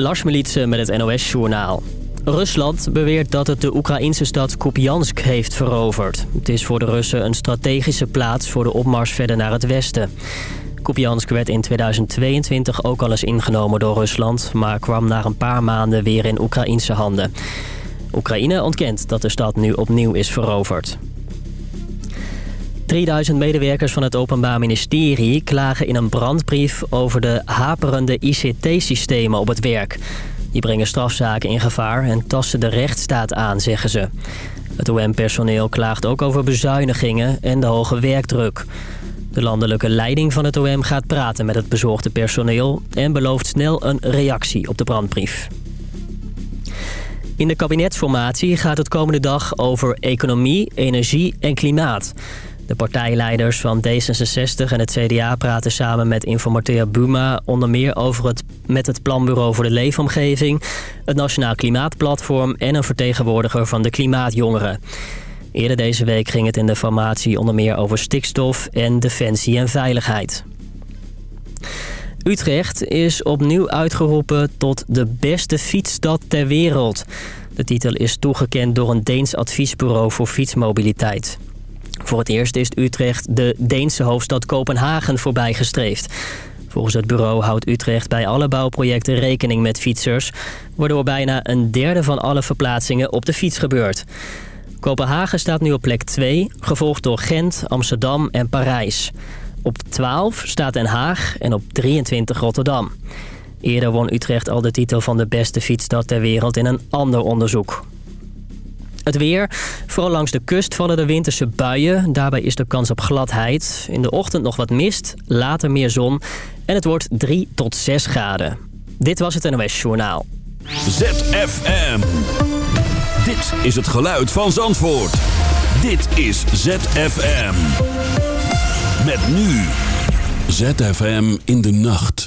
Lars Militsen met het NOS-journaal. Rusland beweert dat het de Oekraïnse stad Kupiansk heeft veroverd. Het is voor de Russen een strategische plaats voor de opmars verder naar het westen. Kupiansk werd in 2022 ook al eens ingenomen door Rusland... maar kwam na een paar maanden weer in Oekraïnse handen. Oekraïne ontkent dat de stad nu opnieuw is veroverd. 3000 medewerkers van het Openbaar Ministerie klagen in een brandbrief over de haperende ICT-systemen op het werk. Die brengen strafzaken in gevaar en tasten de rechtsstaat aan, zeggen ze. Het OM-personeel klaagt ook over bezuinigingen en de hoge werkdruk. De landelijke leiding van het OM gaat praten met het bezorgde personeel... en belooft snel een reactie op de brandbrief. In de kabinetsformatie gaat het komende dag over economie, energie en klimaat. De partijleiders van D66 en het CDA praten samen met informateur Buma... onder meer over het, met het Planbureau voor de Leefomgeving... het Nationaal Klimaatplatform en een vertegenwoordiger van de Klimaatjongeren. Eerder deze week ging het in de formatie onder meer over stikstof en defensie en veiligheid. Utrecht is opnieuw uitgeroepen tot de beste fietsstad ter wereld. De titel is toegekend door een Deens adviesbureau voor fietsmobiliteit. Voor het eerst is Utrecht de Deense hoofdstad Kopenhagen voorbijgestreefd. Volgens het bureau houdt Utrecht bij alle bouwprojecten rekening met fietsers... waardoor bijna een derde van alle verplaatsingen op de fiets gebeurt. Kopenhagen staat nu op plek 2, gevolgd door Gent, Amsterdam en Parijs. Op 12 staat Den Haag en op 23 Rotterdam. Eerder won Utrecht al de titel van de beste fietsstad ter wereld in een ander onderzoek. Het weer. Vooral langs de kust vallen de winterse buien. Daarbij is de kans op gladheid. In de ochtend nog wat mist, later meer zon. En het wordt 3 tot 6 graden. Dit was het NOS Journaal. ZFM. Dit is het geluid van Zandvoort. Dit is ZFM. Met nu. ZFM in de nacht.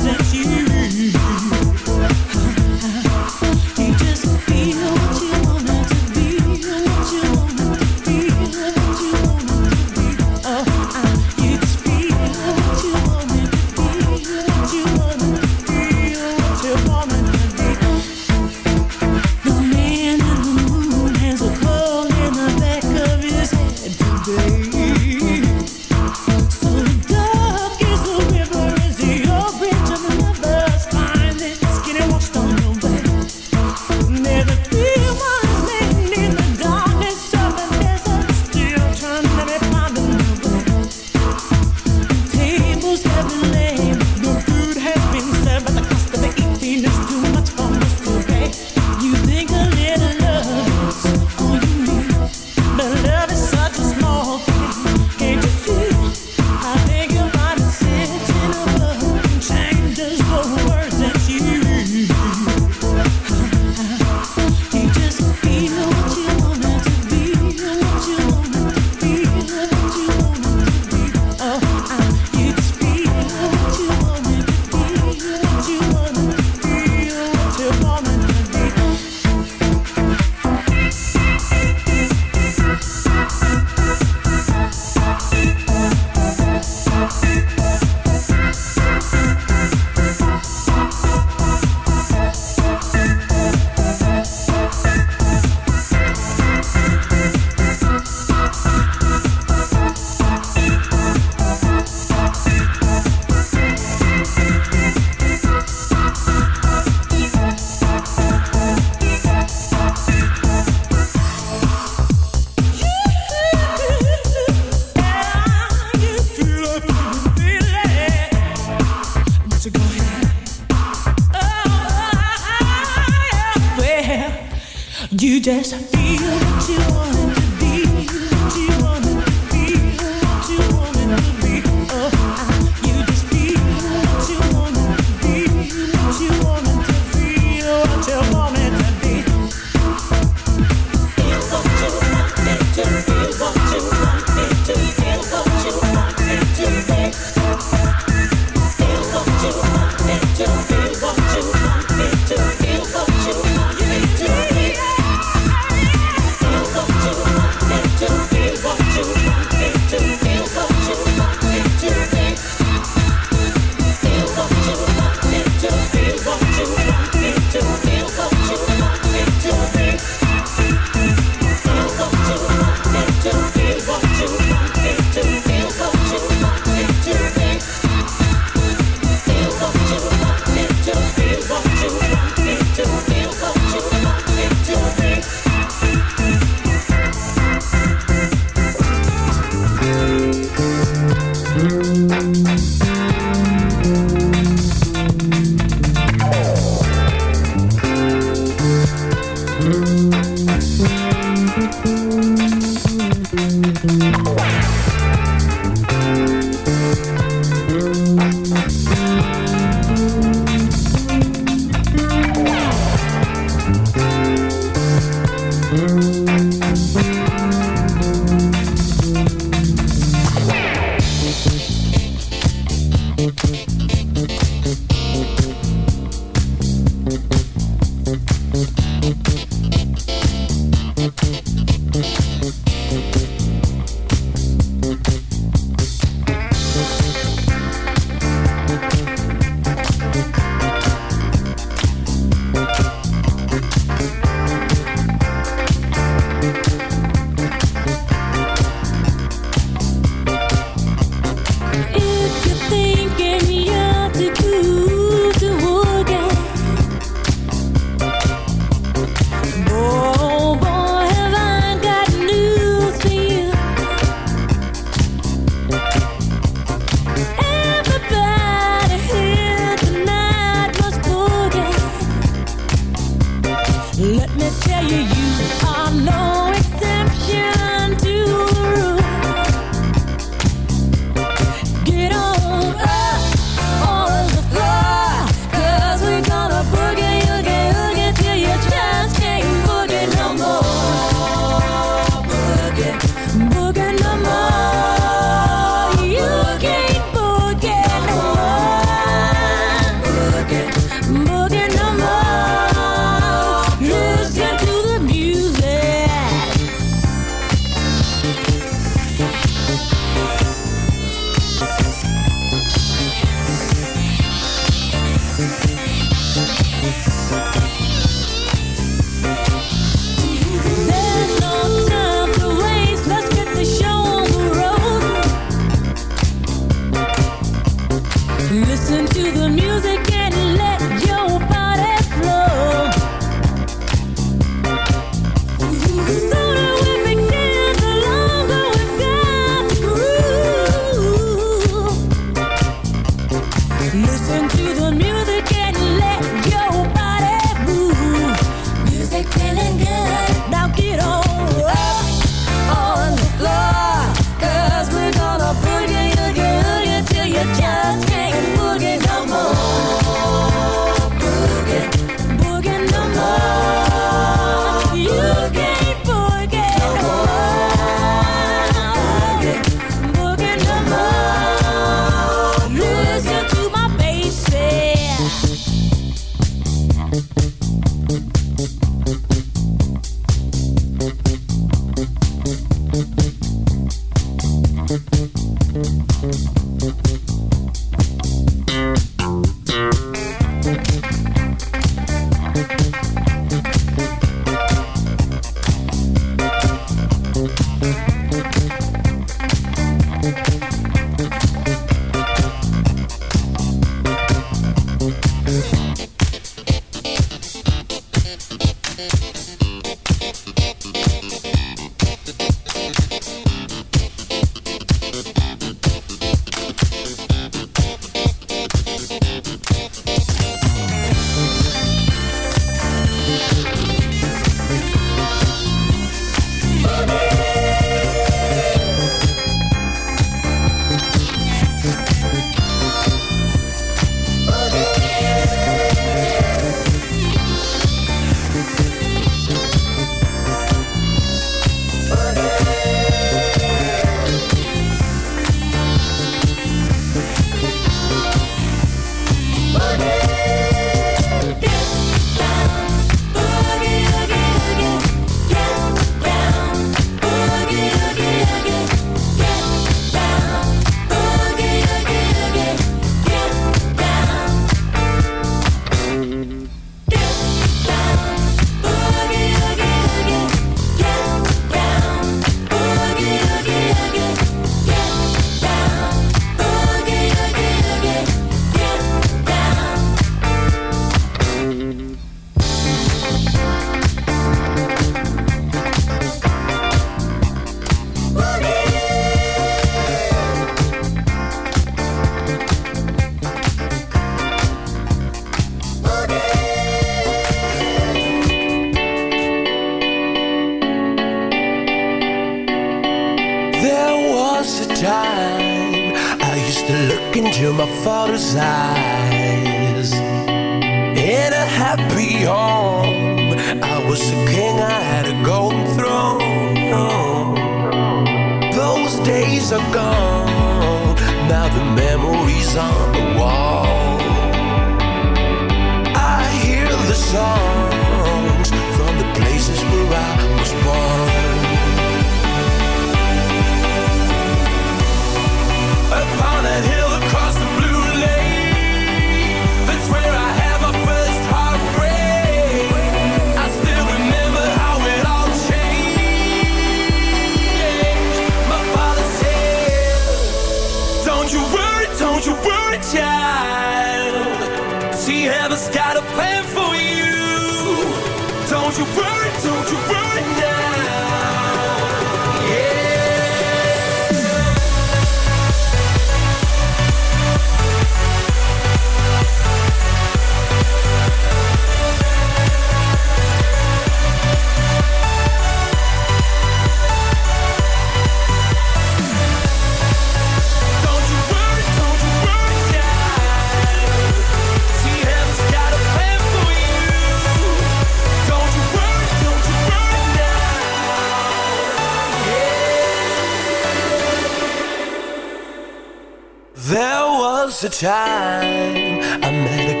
A time I met a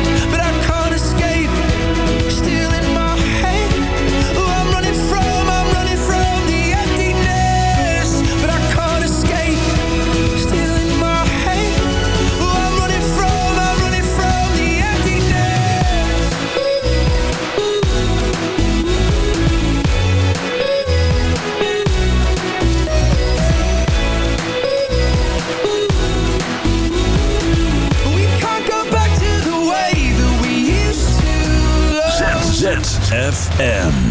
M.